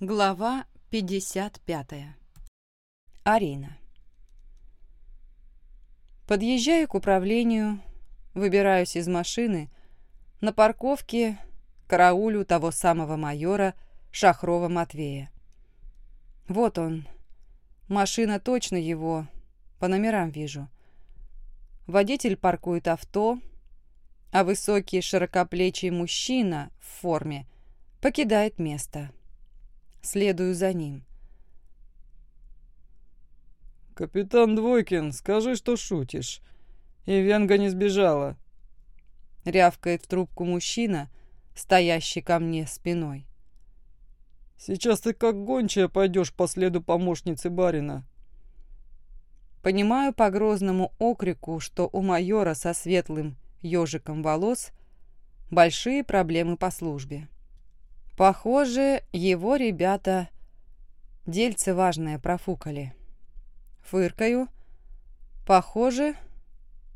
Глава 55. Арина. Подъезжаю к управлению, выбираюсь из машины, на парковке караулю того самого майора Шахрова Матвея. Вот он. Машина точно его, по номерам вижу. Водитель паркует авто, а высокий широкоплечий мужчина в форме покидает место. Следую за ним. «Капитан Двойкин, скажи, что шутишь. И Венга не сбежала». Рявкает в трубку мужчина, стоящий ко мне спиной. «Сейчас ты как гончая пойдешь по следу помощницы барина». Понимаю по грозному окрику, что у майора со светлым ежиком волос большие проблемы по службе. Похоже, его ребята дельце важное профукали. Фыркаю. Похоже,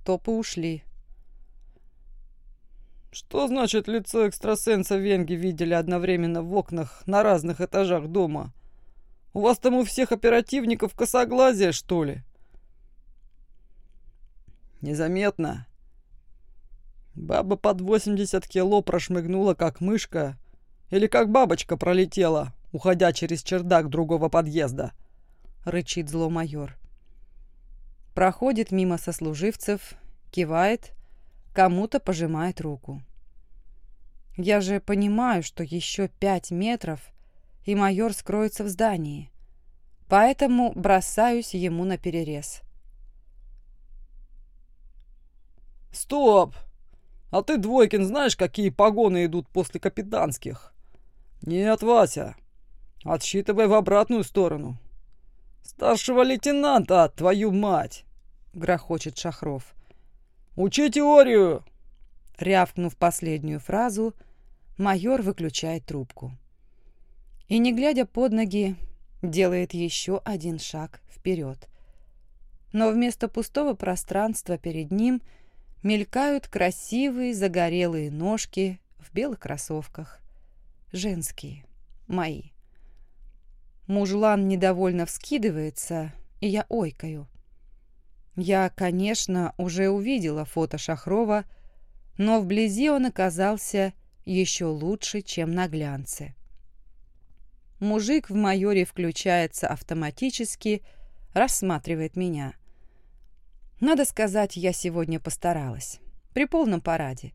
топы ушли. Что значит лицо экстрасенса Венги видели одновременно в окнах на разных этажах дома? У вас там у всех оперативников косоглазие, что ли? Незаметно. Баба под 80 кило прошмыгнула, как мышка, или как бабочка пролетела, уходя через чердак другого подъезда?» — рычит зло майор. Проходит мимо сослуживцев, кивает, кому-то пожимает руку. Я же понимаю, что еще пять метров, и майор скроется в здании, поэтому бросаюсь ему на перерез. «Стоп! А ты, Двойкин, знаешь, какие погоны идут после капитанских?» «Нет, Вася, отсчитывай в обратную сторону». «Старшего лейтенанта, твою мать!» — грохочет Шахров. «Учи теорию!» Рявкнув последнюю фразу, майор выключает трубку. И, не глядя под ноги, делает еще один шаг вперед. Но вместо пустого пространства перед ним мелькают красивые загорелые ножки в белых кроссовках женские, мои. Мужлан недовольно вскидывается, и я ойкаю. Я, конечно, уже увидела фото Шахрова, но вблизи он оказался еще лучше, чем на глянце. Мужик в майоре включается автоматически, рассматривает меня. Надо сказать, я сегодня постаралась. При полном параде.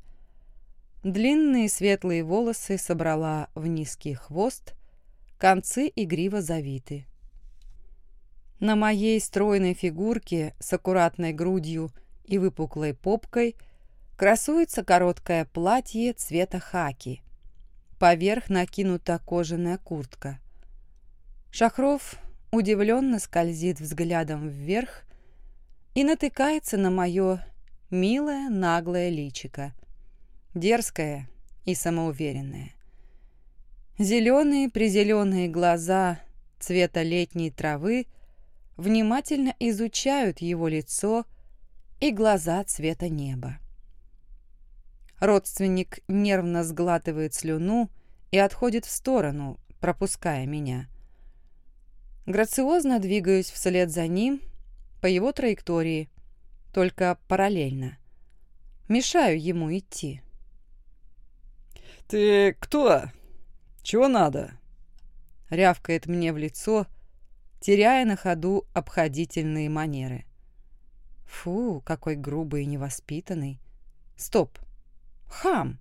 Длинные светлые волосы собрала в низкий хвост, концы игриво завиты. На моей стройной фигурке с аккуратной грудью и выпуклой попкой красуется короткое платье цвета хаки. Поверх накинута кожаная куртка. Шахров удивленно скользит взглядом вверх и натыкается на мое милое наглое личико – дерзкая и самоуверенная. Зеленые-призеленые глаза цвета летней травы внимательно изучают его лицо и глаза цвета неба. Родственник нервно сглатывает слюну и отходит в сторону, пропуская меня. Грациозно двигаюсь вслед за ним по его траектории, только параллельно. Мешаю ему идти. «Ты кто? Чего надо?» Рявкает мне в лицо, теряя на ходу обходительные манеры. Фу, какой грубый и невоспитанный. Стоп. Хам.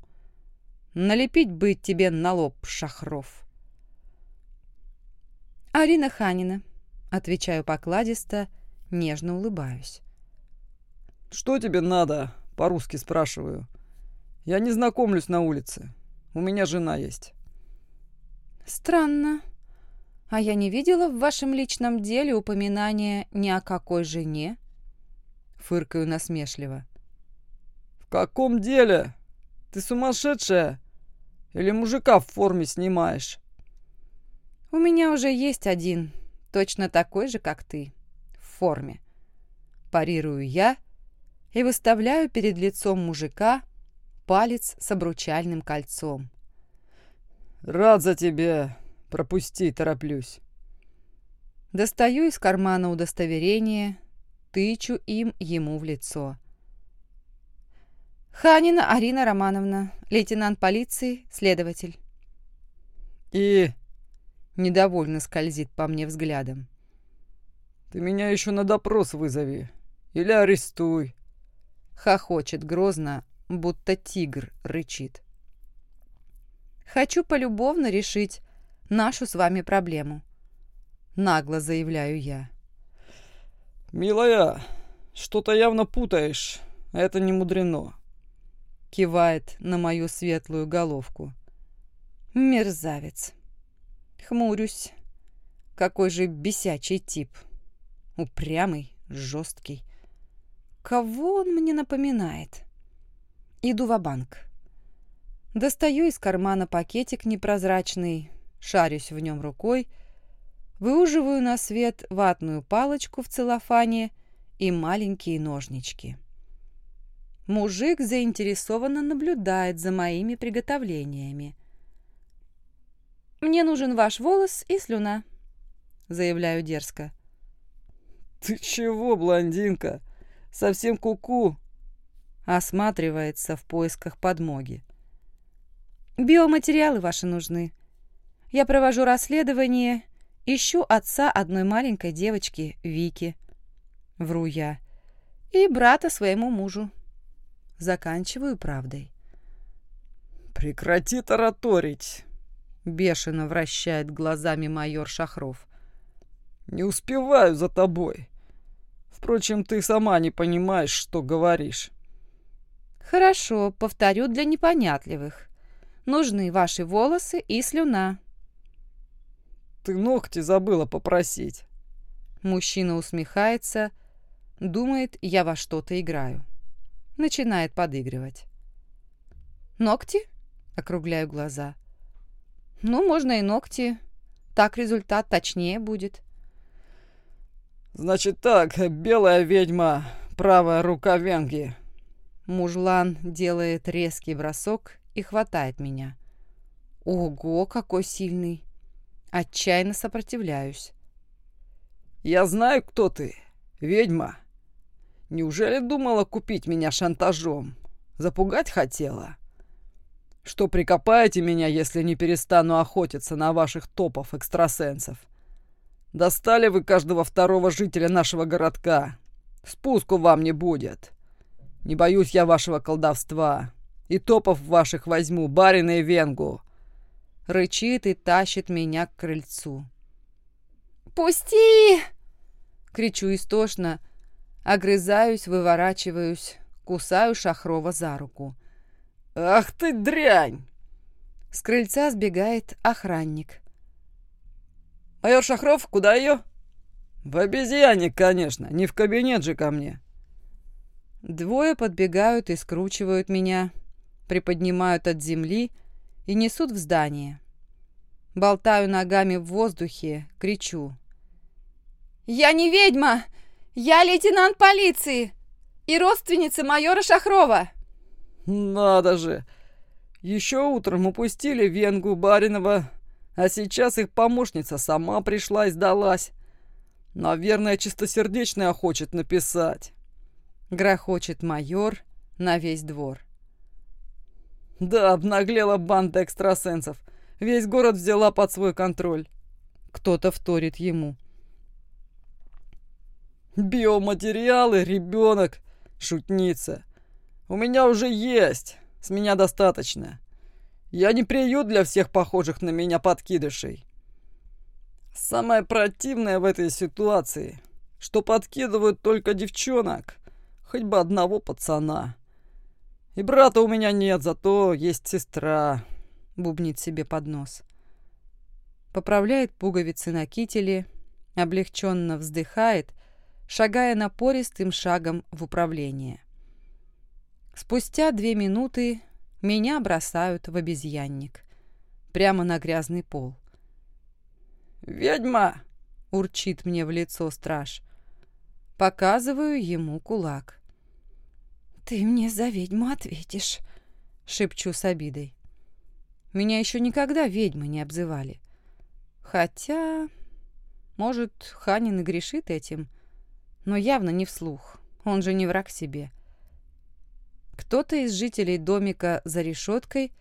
Налепить бы тебе на лоб, Шахров. Арина Ханина. Отвечаю покладисто, нежно улыбаюсь. «Что тебе надо?» — по-русски спрашиваю. «Я не знакомлюсь на улице. У меня жена есть». «Странно. А я не видела в вашем личном деле упоминания ни о какой жене?» Фыркаю насмешливо. «В каком деле? Ты сумасшедшая? Или мужика в форме снимаешь?» «У меня уже есть один, точно такой же, как ты, в форме». Парирую я и выставляю перед лицом мужика палец с обручальным кольцом. «Рад за тебя. пропусти, тороплюсь. Достаю из кармана удостоверение, тычу им ему в лицо. Ханина Арина Романовна, лейтенант полиции, следователь. И... Недовольно скользит по мне взглядом. Ты меня еще на допрос вызови. Или арестуй. Хохочет грозно, будто тигр рычит. Хочу полюбовно решить нашу с вами проблему. Нагло заявляю я. «Милая, что-то явно путаешь. Это не мудрено». Кивает на мою светлую головку. Мерзавец. Хмурюсь. Какой же бесячий тип. Упрямый, жесткий. Кого он мне напоминает? Иду в банк Достаю из кармана пакетик непрозрачный, шарюсь в нем рукой, выуживаю на свет ватную палочку в целлофане и маленькие ножнички. Мужик заинтересованно наблюдает за моими приготовлениями. «Мне нужен ваш волос и слюна», — заявляю дерзко. «Ты чего, блондинка? Совсем куку?» -ку Осматривается в поисках подмоги. «Биоматериалы ваши нужны. Я провожу расследование, ищу отца одной маленькой девочки, Вики. Вру я. И брата своему мужу. Заканчиваю правдой. «Прекрати тараторить!» Бешено вращает глазами майор Шахров. «Не успеваю за тобой. Впрочем, ты сама не понимаешь, что говоришь». «Хорошо, повторю для непонятливых. Нужны ваши волосы и слюна». «Ты ногти забыла попросить». Мужчина усмехается, думает, я во что-то играю. Начинает подыгрывать. «Ногти?» — округляю глаза. «Ну, можно и ногти. Так результат точнее будет». «Значит так, белая ведьма, правая рука Венги». Мужлан делает резкий бросок и хватает меня. Ого, какой сильный. Отчаянно сопротивляюсь. «Я знаю, кто ты, ведьма. Неужели думала купить меня шантажом? Запугать хотела? Что прикопаете меня, если не перестану охотиться на ваших топов экстрасенсов?» Достали вы каждого второго жителя нашего городка. Спуску вам не будет. Не боюсь я вашего колдовства. И топов ваших возьму, барина и венгу. Рычит и тащит меня к крыльцу. «Пусти!» Кричу истошно, огрызаюсь, выворачиваюсь, кусаю Шахрова за руку. «Ах ты дрянь!» С крыльца сбегает охранник. «Майор Шахров, куда ее?» «В обезьяне, конечно, не в кабинет же ко мне». Двое подбегают и скручивают меня, приподнимают от земли и несут в здание. Болтаю ногами в воздухе, кричу. «Я не ведьма! Я лейтенант полиции и родственница майора Шахрова!» «Надо же! Еще утром упустили Венгу Баринова а сейчас их помощница сама пришла и сдалась. Наверное, чистосердечная хочет написать. Грохочет майор на весь двор. Да, обнаглела банда экстрасенсов. Весь город взяла под свой контроль. Кто-то вторит ему. Биоматериалы, ребенок, шутница. У меня уже есть, с меня достаточно. Я не приют для всех похожих на меня подкидышей. Самое противное в этой ситуации, что подкидывают только девчонок, хоть бы одного пацана. И брата у меня нет, зато есть сестра, бубнит себе под нос. Поправляет пуговицы на кителе, облегченно вздыхает, шагая напористым шагом в управление. Спустя две минуты меня бросают в обезьянник. Прямо на грязный пол. «Ведьма!» — урчит мне в лицо страж. Показываю ему кулак. «Ты мне за ведьму ответишь», — шепчу с обидой. Меня еще никогда ведьмы не обзывали. Хотя, может, Ханин и грешит этим, но явно не вслух. Он же не враг себе. Кто-то из жителей домика за решеткой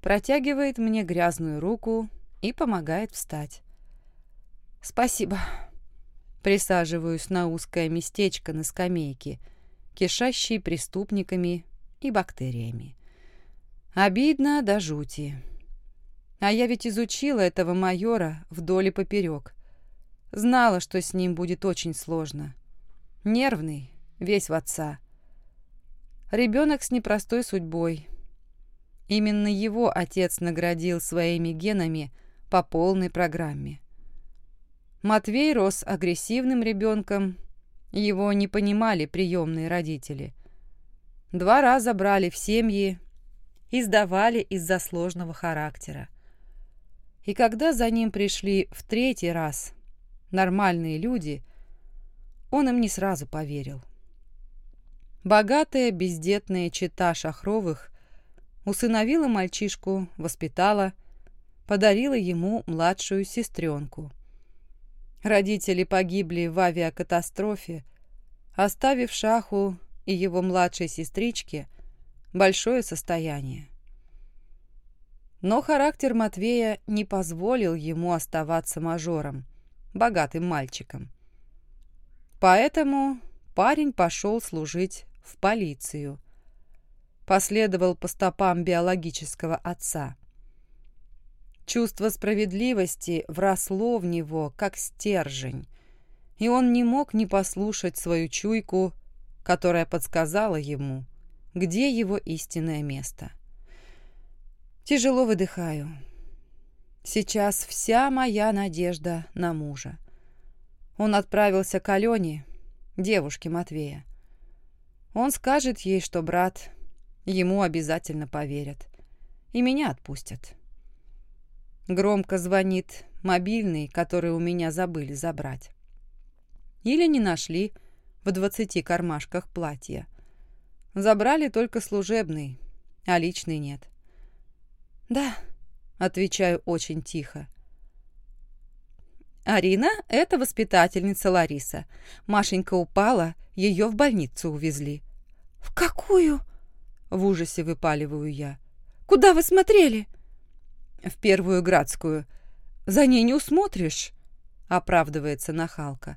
протягивает мне грязную руку и помогает встать. «Спасибо». Присаживаюсь на узкое местечко на скамейке, кишащей преступниками и бактериями. Обидно до жути. А я ведь изучила этого майора вдоль и поперек. Знала, что с ним будет очень сложно. Нервный, весь в отца. Ребенок с непростой судьбой. Именно его отец наградил своими генами по полной программе. Матвей рос агрессивным ребенком, его не понимали приемные родители. Два раза брали в семьи и сдавали из-за сложного характера. И когда за ним пришли в третий раз нормальные люди, он им не сразу поверил. Богатая бездетная чита Шахровых усыновила мальчишку, воспитала, подарила ему младшую сестренку. Родители погибли в авиакатастрофе, оставив Шаху и его младшей сестричке большое состояние. Но характер Матвея не позволил ему оставаться мажором, богатым мальчиком. Поэтому парень пошел служить в полицию. Последовал по стопам биологического отца. Чувство справедливости вросло в него, как стержень, и он не мог не послушать свою чуйку, которая подсказала ему, где его истинное место. Тяжело выдыхаю. Сейчас вся моя надежда на мужа. Он отправился к Алене, девушке Матвея. Он скажет ей, что брат, ему обязательно поверят. И меня отпустят. Громко звонит мобильный, который у меня забыли забрать. Или не нашли в двадцати кармашках платья. Забрали только служебный, а личный нет. «Да», — отвечаю очень тихо. «Арина — это воспитательница Лариса. Машенька упала, ее в больницу увезли». «В какую?» — в ужасе выпаливаю я. «Куда вы смотрели?» В первую градскую. За ней не усмотришь, оправдывается нахалка.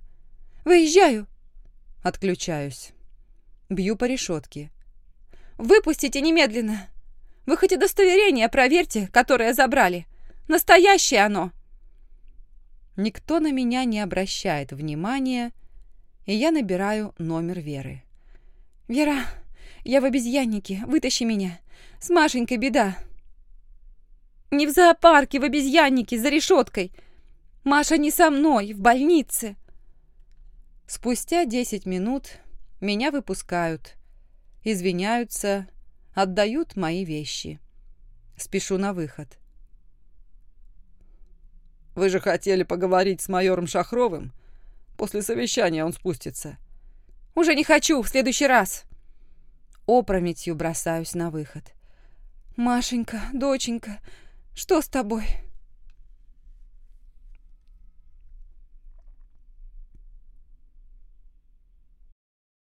Выезжаю. Отключаюсь. Бью по решетке. Выпустите немедленно. Вы хоть удостоверение проверьте, которое забрали. Настоящее оно. Никто на меня не обращает внимания, и я набираю номер Веры. «Вера, я в обезьяннике, вытащи меня. С Машенькой беда. Не в зоопарке, в обезьяннике, за решеткой. Маша не со мной, в больнице. Спустя десять минут меня выпускают, извиняются, отдают мои вещи. Спешу на выход. «Вы же хотели поговорить с майором Шахровым? После совещания он спустится». «Уже не хочу, в следующий раз». Опрометью бросаюсь на выход. «Машенька, доченька, что с тобой?»